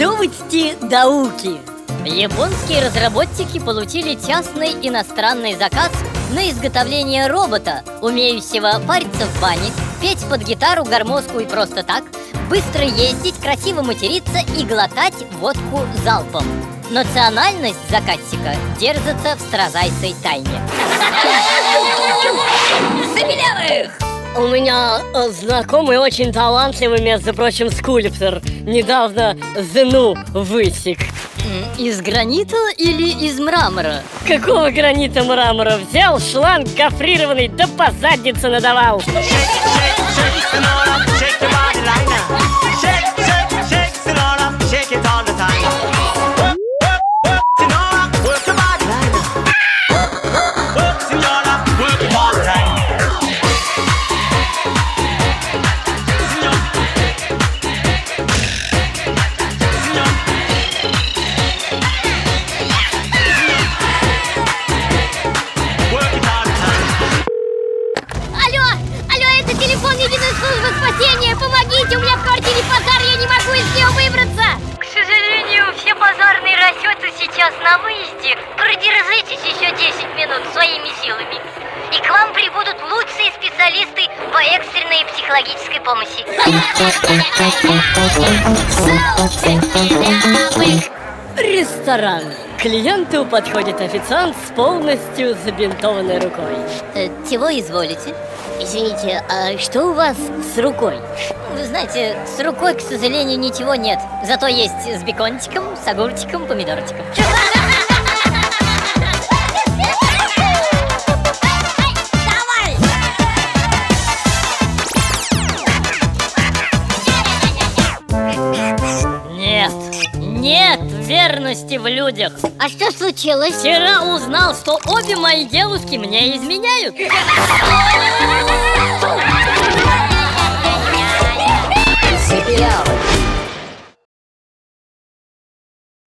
недоуки! Японские разработчики получили частный иностранный заказ на изготовление робота, умеющего париться в бане, петь под гитару, гармошку и просто так, быстро ездить, красиво материться и глотать водку залпом. Национальность заказчика держится в стразайской тайне. У меня э, знакомый очень талантливый, между прочим, скульптор Недавно зену высек Из гранита или из мрамора? Какого гранита мрамора? Взял шланг гофрированный, да по заднице надавал службы спасения Помогите, у меня в квартире пожар, я не могу из нее выбраться К сожалению, все базарные расчеты сейчас на выезде. Продержитесь еще 10 минут своими силами. И к вам прибудут лучшие специалисты по экстренной психологической помощи. Ресторан Клиенту подходит официант с полностью забинтованной рукой Э, чего изволите? Извините, а что у вас с рукой? Вы знаете, с рукой, к сожалению, ничего нет. Зато есть с бекончиком, с огурчиком, помидорчиком. Верности в людях. А что случилось? Вчера узнал, что обе мои девушки мне изменяют.